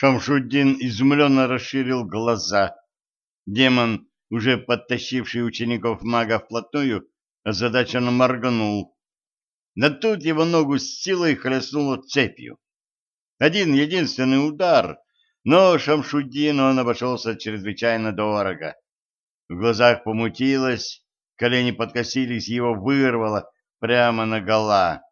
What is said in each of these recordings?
Шамшуддин изумленно расширил глаза. Демон, уже подтащивший учеников мага вплотную, озадаченно моргнул. Но тут его ногу с силой хлестнуло цепью. Один единственный удар, но Шамшуддину он обошелся чрезвычайно дорого. В глазах помутилось, колени подкосились, его вырвало прямо на гола.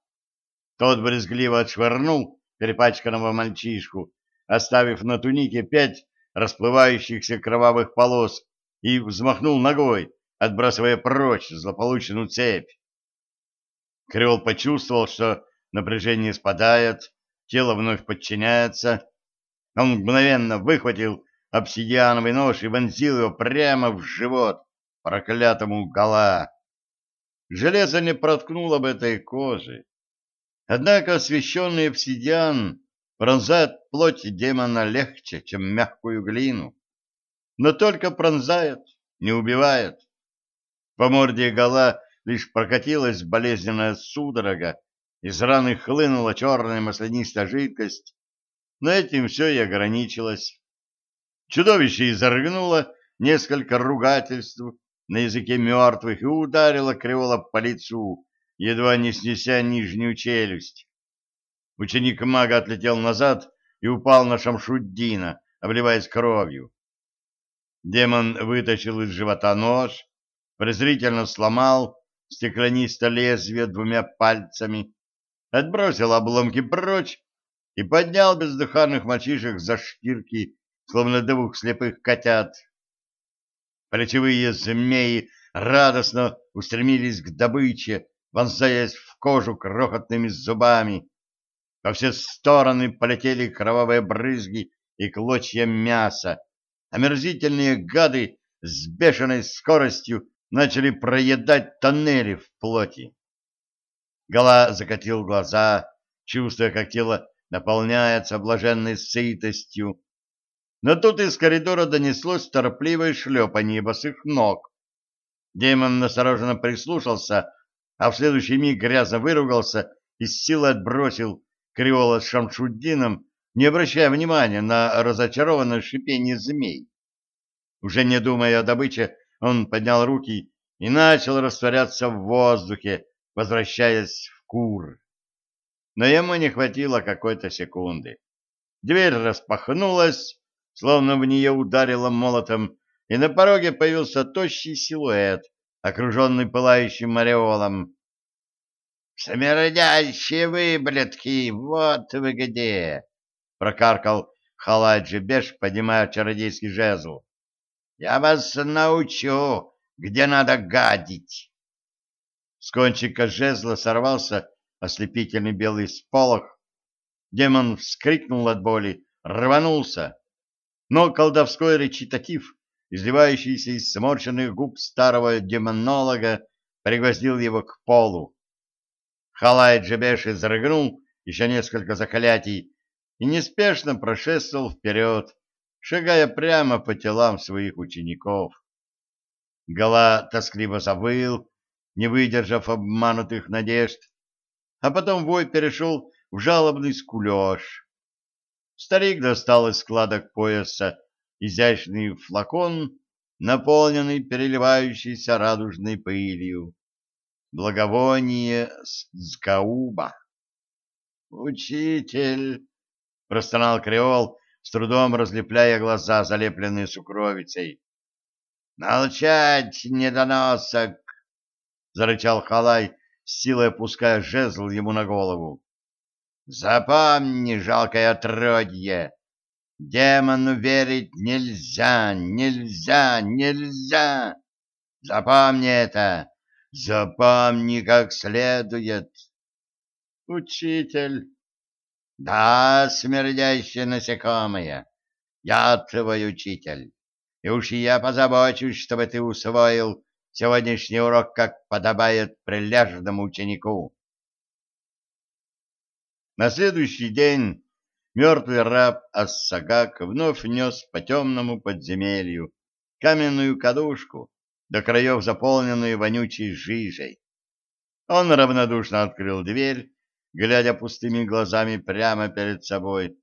Тот брезгливо отшвырнул перепачканного мальчишку, оставив на тунике пять расплывающихся кровавых полос, и взмахнул ногой, отбрасывая прочь злополученную цепь. Креол почувствовал, что напряжение спадает, тело вновь подчиняется. Он мгновенно выхватил обсидиановый нож и вонзил его прямо в живот проклятому гола. Железо не проткнуло бы этой кожи. Однако освещенный обсидиан пронзает плоть демона легче, чем мягкую глину. Но только пронзает, не убивает. По морде гола лишь прокатилась болезненная судорога, из раны хлынула черная маслянистая жидкость, но этим все и ограничилось. Чудовище изоргнуло несколько ругательств на языке мертвых и ударило Креола по лицу, едва не снеся нижнюю челюсть. Ученик мага отлетел назад и упал на Шамшуддина, обливаясь кровью. Демон вытащил из живота нож, презрительно сломал стеклянисто лезвие двумя пальцами, отбросил обломки прочь и поднял бездыханных мальчишек за шкирки, словно двух слепых котят. Плечевые змеи радостно устремились к добыче, вонзаясь в кожу крохотными зубами. Во все стороны полетели кровавые брызги и клочья мяса. Омерзительные гады с бешеной скоростью начали проедать тоннели в плоти. Гала закатил глаза, чувствуя, как тело наполняется блаженной сытостью. Но тут из коридора донеслось торопливое шлепанье босых ног. Демон настороженно прислушался, а в следующий миг грязно выругался и с силой отбросил Криола с Шамшуддином, не обращая внимания на разочарованное шипение змей. Уже не думая о добыче, он поднял руки и начал растворяться в воздухе, возвращаясь в кур. Но ему не хватило какой-то секунды. Дверь распахнулась, словно в нее ударило молотом, и на пороге появился тощий силуэт, окруженный пылающим ореолом. «Смердящие выблядки, вот вы где!» — прокаркал Халаджи Беш, поднимая чародейский жезл. «Я вас научу, где надо гадить!» С кончика жезла сорвался ослепительный белый сполох. Демон вскрикнул от боли, рванулся, но колдовской речитатив изливающийся из сморщенных губ старого демонолога, пригвоздил его к полу. Халай Джебеш изрыгнул еще несколько заклятий и неспешно прошествовал вперед, шагая прямо по телам своих учеников. Гала тоскливо завыл, не выдержав обманутых надежд, а потом вой перешел в жалобный скулеж. Старик достал из складок пояса изящный флакон, наполненный переливающейся радужной пылью. Благовоние Скауба. «Учитель!» — простонал Креол, с трудом разлепляя глаза, залепленные сукровицей. «Молчать, недоносок!» — зарычал Халай, с силой опуская жезл ему на голову. «Запомни, жалкое отродье! Демону верить нельзя, нельзя, нельзя. Запомни это, запомни как следует. Учитель. Да, смердящее насекомое, я твой учитель. И уж я позабочусь, чтобы ты усвоил сегодняшний урок, как подобает прилежному ученику. На следующий день мертвый раб Ассагак вновь нес по темному подземелью каменную кадушку, до краев заполненную вонючей жижей. Он равнодушно открыл дверь, глядя пустыми глазами прямо перед собой,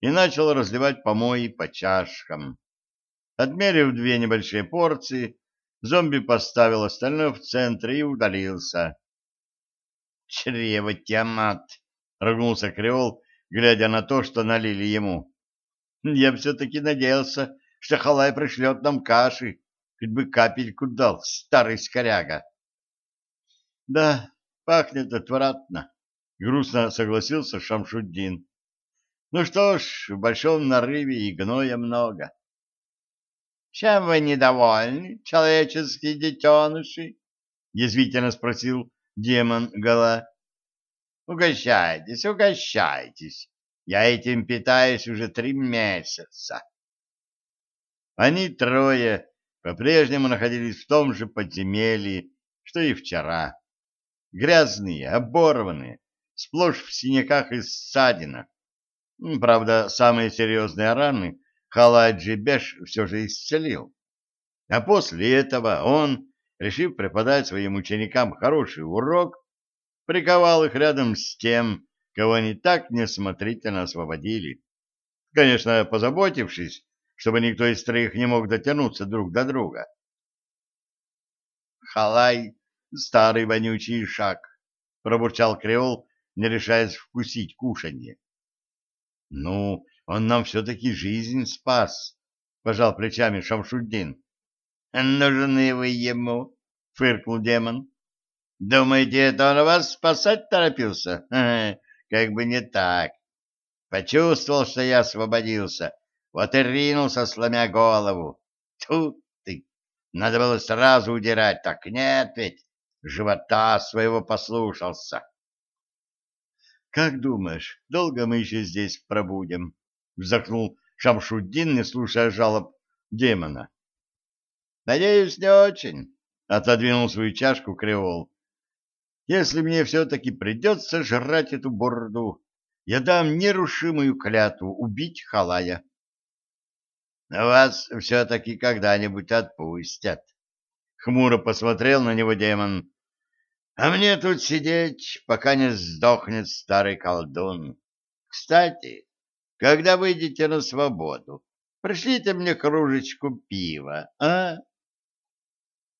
и начал разливать помои по чашкам. Отмерив две небольшие порции, зомби поставил остальное в центре и удалился. «Чрево Тиамат!» — рогнулся Креол, глядя на то, что налили ему. «Я все-таки надеялся, что Халай пришлет нам каши, хоть бы капельку дал, старый скоряга». «Да, пахнет отвратно», — грустно согласился Шамшуддин. «Ну что ж, в большом нарыве и гноя много». «Чем вы недовольны, человеческие детеныши?» — язвительно спросил демон Гала. «Угощайтесь, угощайтесь. Я этим питаюсь уже три месяца». Они трое по-прежнему находились в том же подземелье, что и вчера. Грязные, оборванные, сплошь в синяках и ссадинах. Правда, самые серьезные раны Халаджи Беш все же исцелил. А после этого он, решив преподать своим ученикам хороший урок, приковал их рядом с тем, кого они так неосмотрительно освободили. Конечно, позаботившись, чтобы никто из троих не мог дотянуться друг до друга. «Халай, старый вонючий шаг!» — пробурчал Креол, не решаясь вкусить кушанье. «Ну, он нам все-таки жизнь спас, — пожал плечами Шамшуддин. — Нужны вы ему, — фыркнул демон. — Думаете, это он вас спасать торопился? Как бы не так. Почувствовал, что я освободился, вот и ринулся, сломя голову. Тут ты! Надо было сразу удирать, так нет ведь, живота своего послушался. — Как думаешь, долго мы еще здесь пробудем? — вздохнул Шамшуддин, не слушая жалоб демона. — Надеюсь, не очень, — отодвинул свою чашку Креол. — Если мне все-таки придется жрать эту борду, я дам нерушимую клятву убить Халая. — Вас все-таки когда-нибудь отпустят. Хмуро посмотрел на него демон. — А мне тут сидеть, пока не сдохнет старый колдун. Кстати, когда выйдете на свободу, пришлите мне кружечку пива, а?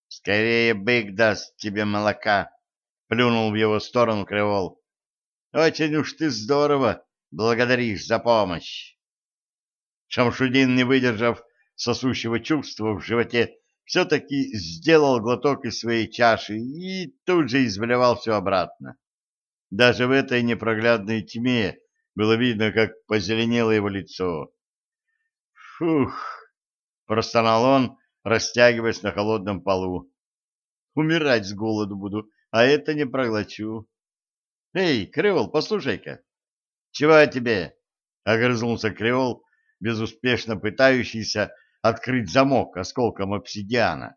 Скорее бык даст тебе молока, плюнул в его сторону Кривол. Очень уж ты здорово благодаришь за помощь. Шамшудин, не выдержав сосущего чувства в животе, все-таки сделал глоток из своей чаши и тут же изблевал все обратно. Даже в этой непроглядной тьме было видно, как позеленело его лицо. «Фух!» — простонал он, растягиваясь на холодном полу. «Умирать с голоду буду, а это не проглочу». «Эй, Креол, послушай-ка!» «Чего тебе?» — огрызнулся Креол, безуспешно пытающийся открыть замок осколком обсидиана.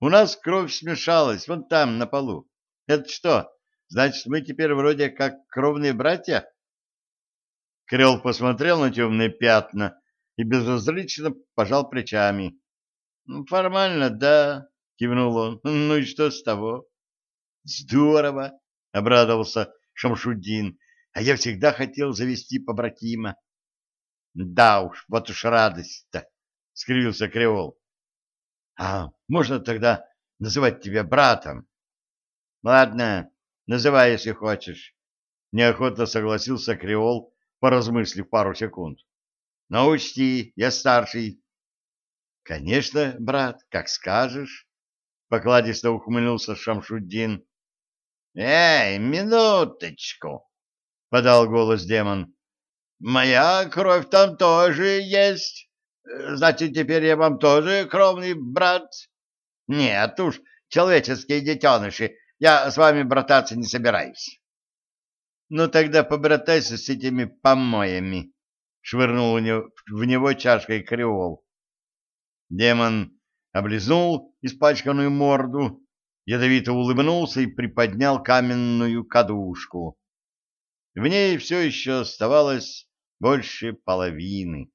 «У нас кровь смешалась, вон там, на полу. Это что, Значит, мы теперь вроде как кровные братья? Крел посмотрел на темные пятна и безразлично пожал плечами. «Ну, — Формально, да, — кивнул он. — Ну и что с того? — Здорово, — обрадовался Шамшудин. — А я всегда хотел завести побратима. — Да уж, вот уж радость-то, — скривился Креол. — А можно тогда называть тебя братом? — Ладно, Называй, если хочешь. Неохотно согласился Креол, поразмыслив пару секунд. Но учти, я старший. Конечно, брат, как скажешь. Покладисто ухмыльнулся Шамшуддин. Эй, минуточку, подал голос демон. Моя кровь там тоже есть. Значит, теперь я вам тоже кровный брат? Нет уж, человеческие детеныши, я с вами брататься не собираюсь. — Ну тогда побратайся с этими помоями, — швырнул в него, чашкой креол. Демон облизнул испачканную морду, ядовито улыбнулся и приподнял каменную кадушку. В ней все еще оставалось больше половины.